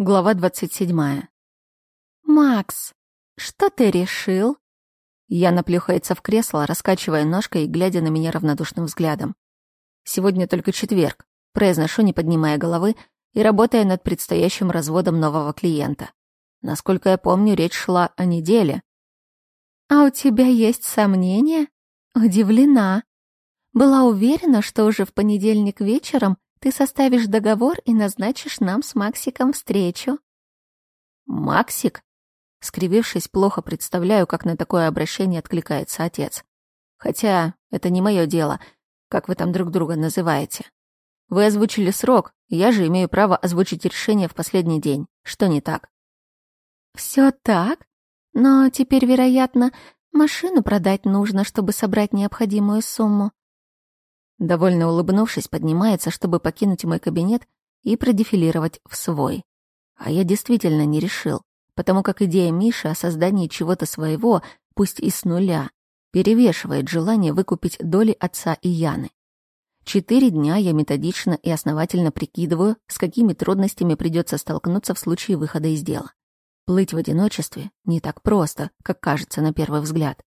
Глава двадцать седьмая. «Макс, что ты решил?» Яна плюхается в кресло, раскачивая ножкой и глядя на меня равнодушным взглядом. Сегодня только четверг. Произношу, не поднимая головы и работая над предстоящим разводом нового клиента. Насколько я помню, речь шла о неделе. «А у тебя есть сомнения?» «Удивлена. Была уверена, что уже в понедельник вечером ты составишь договор и назначишь нам с Максиком встречу». «Максик?» Скривившись, плохо представляю, как на такое обращение откликается отец. Хотя это не мое дело, как вы там друг друга называете. Вы озвучили срок, я же имею право озвучить решение в последний день. Что не так? Все так, но теперь, вероятно, машину продать нужно, чтобы собрать необходимую сумму. Довольно улыбнувшись, поднимается, чтобы покинуть мой кабинет и продефилировать в свой. А я действительно не решил, потому как идея Миши о создании чего-то своего, пусть и с нуля, перевешивает желание выкупить доли отца и Яны. Четыре дня я методично и основательно прикидываю, с какими трудностями придется столкнуться в случае выхода из дела. Плыть в одиночестве не так просто, как кажется на первый взгляд.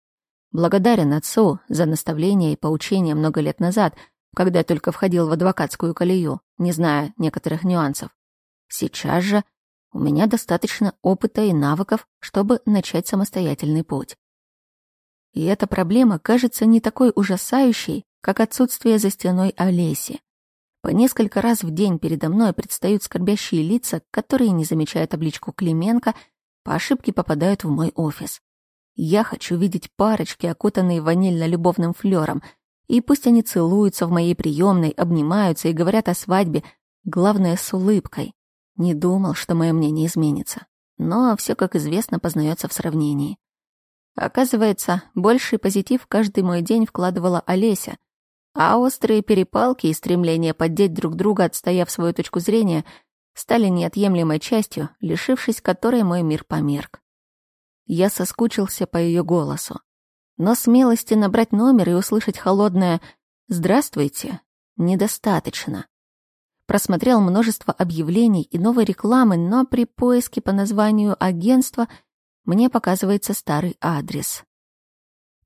Благодарен отцу за наставление и поучение много лет назад, когда только входил в адвокатскую колею, не зная некоторых нюансов. Сейчас же у меня достаточно опыта и навыков, чтобы начать самостоятельный путь. И эта проблема кажется не такой ужасающей, как отсутствие за стеной Олеси. По несколько раз в день передо мной предстают скорбящие лица, которые, не замечая табличку Клименко, по ошибке попадают в мой офис. Я хочу видеть парочки, окутанные ванильно-любовным флером, и пусть они целуются в моей приемной, обнимаются и говорят о свадьбе, главное, с улыбкой. Не думал, что мое мнение изменится. Но все, как известно, познается в сравнении. Оказывается, больший позитив каждый мой день вкладывала Олеся, а острые перепалки и стремление поддеть друг друга, отстояв свою точку зрения, стали неотъемлемой частью, лишившись которой мой мир померк. Я соскучился по ее голосу. Но смелости набрать номер и услышать холодное «Здравствуйте» недостаточно. Просмотрел множество объявлений и новой рекламы, но при поиске по названию агентства мне показывается старый адрес.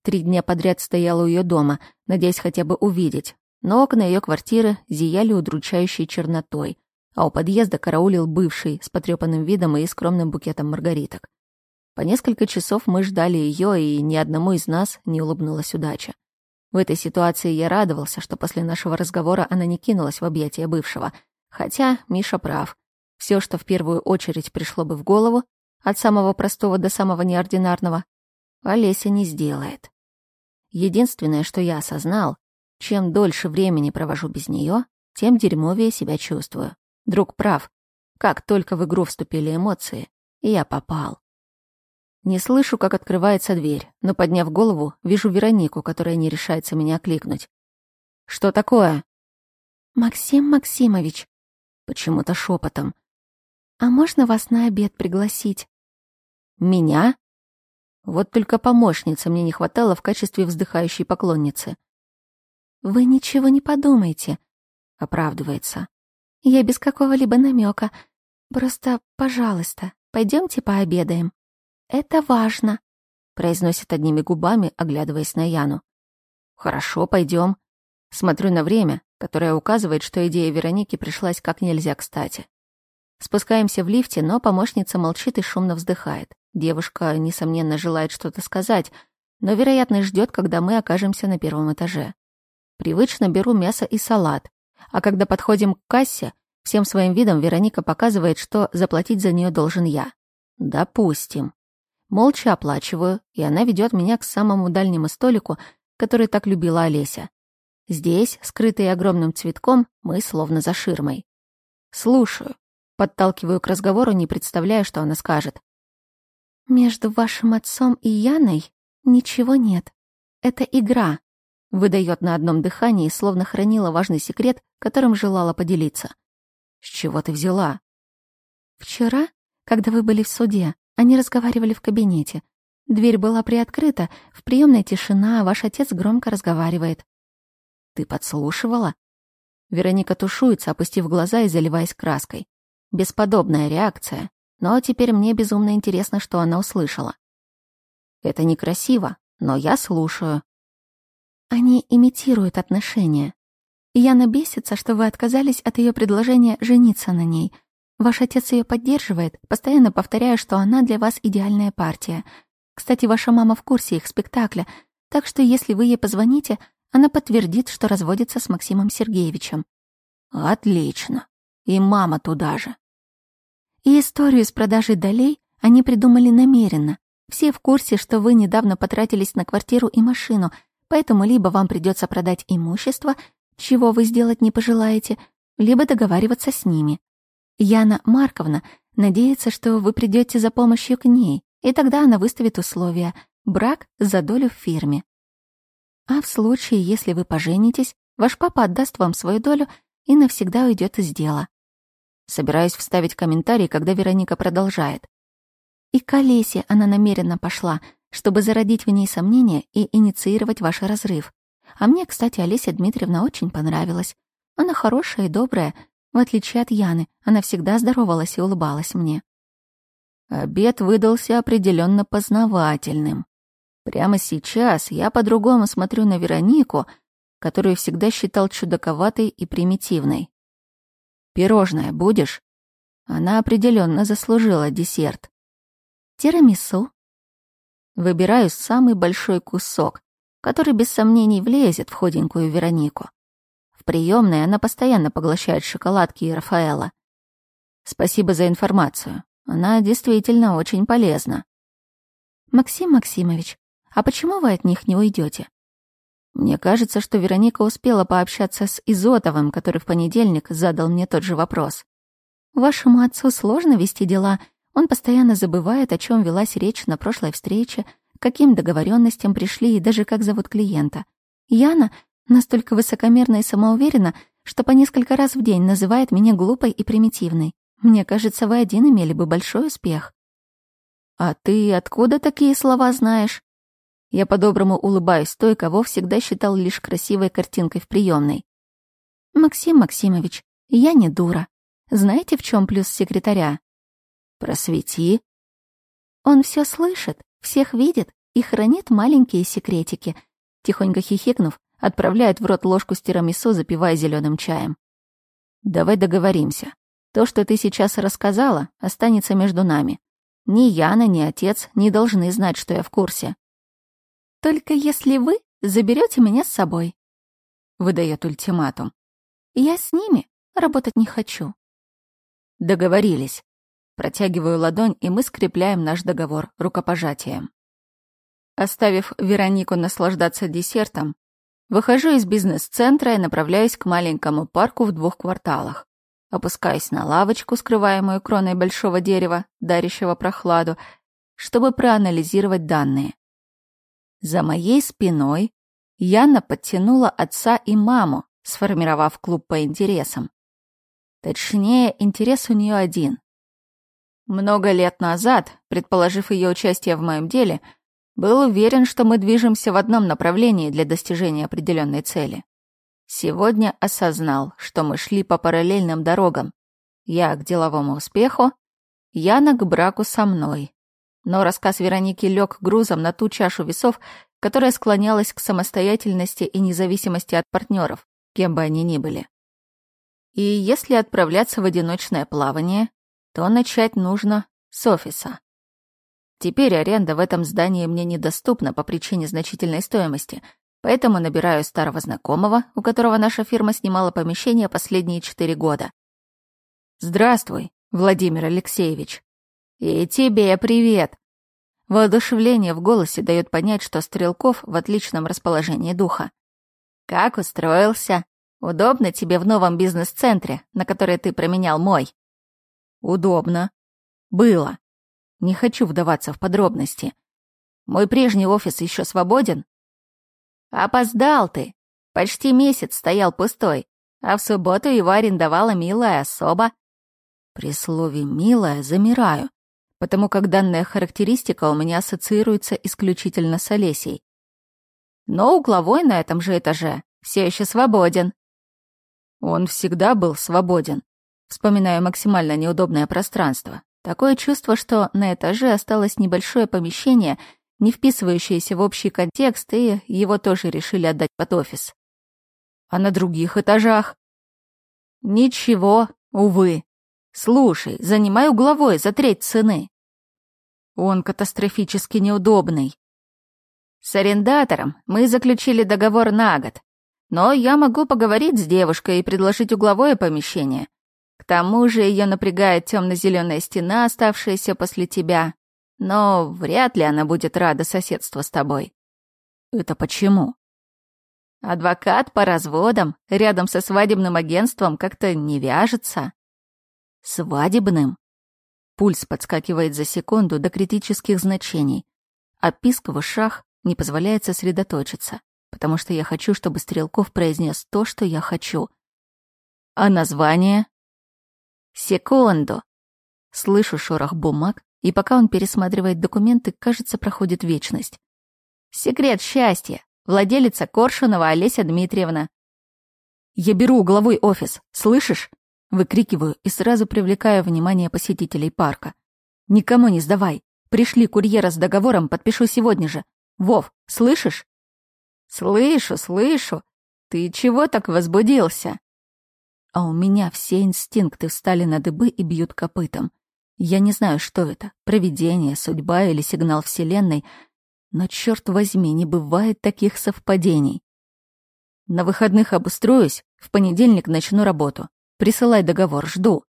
Три дня подряд стояла у ее дома, надеясь хотя бы увидеть, но окна ее квартиры зияли удручающей чернотой, а у подъезда караулил бывший с потрепанным видом и скромным букетом маргариток. По несколько часов мы ждали ее, и ни одному из нас не улыбнулась удача. В этой ситуации я радовался, что после нашего разговора она не кинулась в объятия бывшего. Хотя Миша прав. Все, что в первую очередь пришло бы в голову, от самого простого до самого неординарного, Олеся не сделает. Единственное, что я осознал, чем дольше времени провожу без нее, тем дерьмовее себя чувствую. Друг прав. Как только в игру вступили эмоции, я попал. Не слышу, как открывается дверь, но, подняв голову, вижу Веронику, которая не решается меня окликнуть. «Что такое?» «Максим Максимович». Почему-то шепотом. «А можно вас на обед пригласить?» «Меня?» Вот только помощницы мне не хватало в качестве вздыхающей поклонницы. «Вы ничего не подумайте», — оправдывается. «Я без какого-либо намека. Просто, пожалуйста, пойдемте пообедаем. Это важно», — произносит одними губами, оглядываясь на Яну. «Хорошо, пойдем. Смотрю на время, которое указывает, что идея Вероники пришлась как нельзя кстати. Спускаемся в лифте, но помощница молчит и шумно вздыхает. Девушка, несомненно, желает что-то сказать, но, вероятно, ждет, когда мы окажемся на первом этаже. Привычно беру мясо и салат, а когда подходим к кассе, всем своим видом Вероника показывает, что заплатить за нее должен я. Допустим. Молча оплачиваю, и она ведет меня к самому дальнему столику, который так любила Олеся. Здесь, скрытый огромным цветком, мы словно за ширмой. Слушаю. Подталкиваю к разговору, не представляя, что она скажет. «Между вашим отцом и Яной ничего нет. Это игра», — выдает на одном дыхании, словно хранила важный секрет, которым желала поделиться. «С чего ты взяла?» «Вчера, когда вы были в суде, они разговаривали в кабинете. Дверь была приоткрыта, в приемной тишина, а ваш отец громко разговаривает». «Ты подслушивала?» Вероника тушуется, опустив глаза и заливаясь краской. Бесподобная реакция. Но теперь мне безумно интересно, что она услышала. Это некрасиво, но я слушаю. Они имитируют отношения. Яна бесится, что вы отказались от ее предложения жениться на ней. Ваш отец ее поддерживает, постоянно повторяя, что она для вас идеальная партия. Кстати, ваша мама в курсе их спектакля, так что если вы ей позвоните, она подтвердит, что разводится с Максимом Сергеевичем. Отлично. И мама туда же. И историю с продажей долей они придумали намеренно. Все в курсе, что вы недавно потратились на квартиру и машину, поэтому либо вам придется продать имущество, чего вы сделать не пожелаете, либо договариваться с ними. Яна Марковна надеется, что вы придете за помощью к ней, и тогда она выставит условия — брак за долю в фирме. А в случае, если вы поженитесь, ваш папа отдаст вам свою долю и навсегда уйдет из дела. Собираюсь вставить комментарий, когда Вероника продолжает. И к Олесе она намеренно пошла, чтобы зародить в ней сомнения и инициировать ваш разрыв. А мне, кстати, Олеся Дмитриевна очень понравилась. Она хорошая и добрая. В отличие от Яны, она всегда здоровалась и улыбалась мне. Обед выдался определенно познавательным. Прямо сейчас я по-другому смотрю на Веронику, которую всегда считал чудаковатой и примитивной. «Пирожное будешь?» Она определенно заслужила десерт. «Тирамису». Выбираю самый большой кусок, который без сомнений влезет в худенькую Веронику. В приемной она постоянно поглощает шоколадки и Рафаэла. Спасибо за информацию. Она действительно очень полезна. Максим Максимович, а почему вы от них не уйдете? Мне кажется, что Вероника успела пообщаться с Изотовым, который в понедельник задал мне тот же вопрос. Вашему отцу сложно вести дела. Он постоянно забывает, о чем велась речь на прошлой встрече, каким договоренностям пришли и даже как зовут клиента. Яна настолько высокомерна и самоуверена, что по несколько раз в день называет меня глупой и примитивной. Мне кажется, вы один имели бы большой успех. А ты откуда такие слова знаешь? Я по-доброму улыбаюсь той, кого всегда считал лишь красивой картинкой в приемной. Максим Максимович, я не дура. Знаете, в чем плюс секретаря? Просвети. Он все слышит, всех видит и хранит маленькие секретики. Тихонько хихикнув, отправляет в рот ложку с тирамису, запивая зеленым чаем. Давай договоримся. То, что ты сейчас рассказала, останется между нами. Ни Яна, ни отец не должны знать, что я в курсе. Только если вы заберете меня с собой. Выдает ультиматум. Я с ними работать не хочу. Договорились. Протягиваю ладонь, и мы скрепляем наш договор рукопожатием. Оставив Веронику наслаждаться десертом, выхожу из бизнес-центра и направляюсь к маленькому парку в двух кварталах. Опускаюсь на лавочку, скрываемую кроной большого дерева, дарящего прохладу, чтобы проанализировать данные. За моей спиной Яна подтянула отца и маму, сформировав клуб по интересам. Точнее, интерес у нее один. Много лет назад, предположив ее участие в моем деле, был уверен, что мы движемся в одном направлении для достижения определенной цели. Сегодня осознал, что мы шли по параллельным дорогам. Я к деловому успеху, Яна к браку со мной. Но рассказ Вероники лег грузом на ту чашу весов, которая склонялась к самостоятельности и независимости от партнеров, кем бы они ни были. И если отправляться в одиночное плавание, то начать нужно с офиса. Теперь аренда в этом здании мне недоступна по причине значительной стоимости — Поэтому набираю старого знакомого, у которого наша фирма снимала помещение последние четыре года. «Здравствуй, Владимир Алексеевич». «И тебе привет». Воодушевление в голосе дает понять, что Стрелков в отличном расположении духа. «Как устроился? Удобно тебе в новом бизнес-центре, на который ты променял мой?» «Удобно. Было. Не хочу вдаваться в подробности. Мой прежний офис еще свободен?» «Опоздал ты. Почти месяц стоял пустой, а в субботу его арендовала милая особа». При слове «милая» замираю, потому как данная характеристика у меня ассоциируется исключительно с Олесей. Но угловой на этом же этаже все еще свободен. Он всегда был свободен. Вспоминаю максимально неудобное пространство. Такое чувство, что на этаже осталось небольшое помещение, не вписывающееся в общий контекст, и его тоже решили отдать под офис. А на других этажах? Ничего, увы. Слушай, занимай угловой за треть цены. Он катастрофически неудобный. С арендатором мы заключили договор на год, но я могу поговорить с девушкой и предложить угловое помещение. К тому же ее напрягает темно-зеленая стена, оставшаяся после тебя. Но вряд ли она будет рада соседству с тобой. Это почему? Адвокат по разводам рядом со свадебным агентством как-то не вяжется. Свадебным? Пульс подскакивает за секунду до критических значений, а писк в ушах не позволяет сосредоточиться, потому что я хочу, чтобы Стрелков произнес то, что я хочу. А название? Секунду. Слышу шорох бумаг, и пока он пересматривает документы, кажется, проходит вечность. Секрет счастья. Владелица Коршунова Олеся Дмитриевна. Я беру угловой офис, слышишь? Выкрикиваю и сразу привлекаю внимание посетителей парка. Никому не сдавай. Пришли курьера с договором, подпишу сегодня же. Вов, слышишь? Слышу, слышу. Ты чего так возбудился? А у меня все инстинкты встали на дыбы и бьют копытом. Я не знаю, что это, провидение, судьба или сигнал Вселенной, но, черт возьми, не бывает таких совпадений. На выходных обустроюсь, в понедельник начну работу. Присылай договор, жду.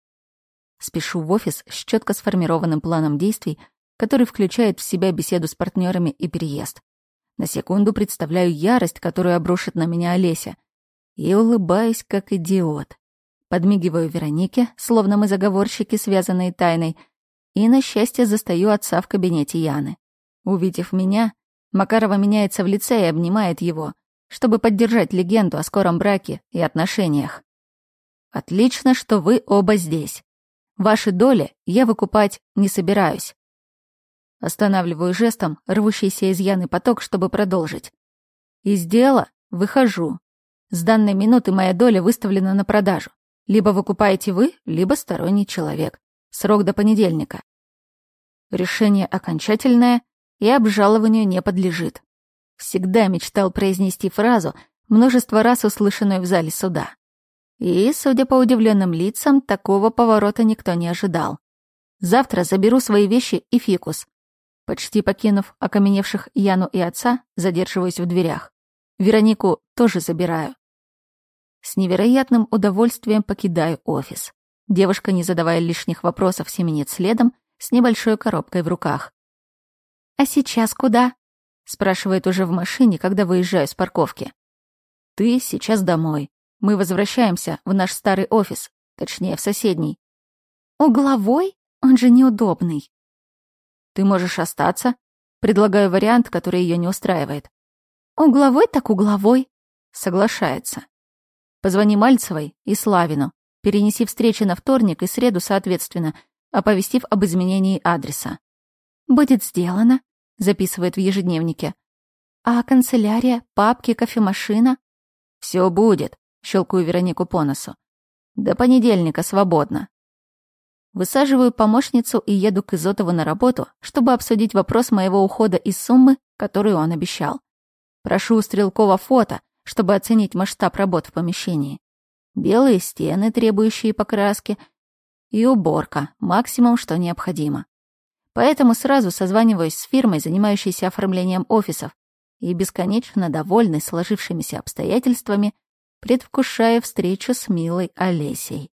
Спешу в офис с четко сформированным планом действий, который включает в себя беседу с партнерами и переезд. На секунду представляю ярость, которую обрушит на меня Олеся, и улыбаюсь, как идиот. Подмигиваю Веронике, словно мы заговорщики, связанные тайной, и, на счастье, застаю отца в кабинете Яны. Увидев меня, Макарова меняется в лице и обнимает его, чтобы поддержать легенду о скором браке и отношениях. «Отлично, что вы оба здесь. Ваши доли я выкупать не собираюсь. Останавливаю жестом рвущийся из Яны поток, чтобы продолжить. Из дела выхожу. С данной минуты моя доля выставлена на продажу. Либо выкупаете вы, либо сторонний человек. Срок до понедельника. Решение окончательное и обжалованию не подлежит. Всегда мечтал произнести фразу, множество раз услышанную в зале суда. И, судя по удивленным лицам, такого поворота никто не ожидал. Завтра заберу свои вещи и фикус. Почти покинув окаменевших Яну и отца, задерживаюсь в дверях. Веронику тоже забираю. С невероятным удовольствием покидаю офис. Девушка, не задавая лишних вопросов, семенит следом с небольшой коробкой в руках. «А сейчас куда?» — спрашивает уже в машине, когда выезжаю с парковки. «Ты сейчас домой. Мы возвращаемся в наш старый офис, точнее, в соседний». «Угловой? Он же неудобный». Ты можешь остаться. Предлагаю вариант, который ее не устраивает. Угловой так угловой. Соглашается. Позвони Мальцевой и Славину. Перенеси встречи на вторник и среду соответственно, оповестив об изменении адреса. «Будет сделано», — записывает в ежедневнике. «А канцелярия, папки, кофемашина?» «Все будет», — щелкаю Веронику по носу. «До понедельника свободно. Высаживаю помощницу и еду к Изотову на работу, чтобы обсудить вопрос моего ухода из суммы, которую он обещал. Прошу у Стрелкова фото, чтобы оценить масштаб работ в помещении. Белые стены, требующие покраски, и уборка, максимум, что необходимо. Поэтому сразу созваниваюсь с фирмой, занимающейся оформлением офисов, и бесконечно довольный сложившимися обстоятельствами, предвкушая встречу с милой Олесей.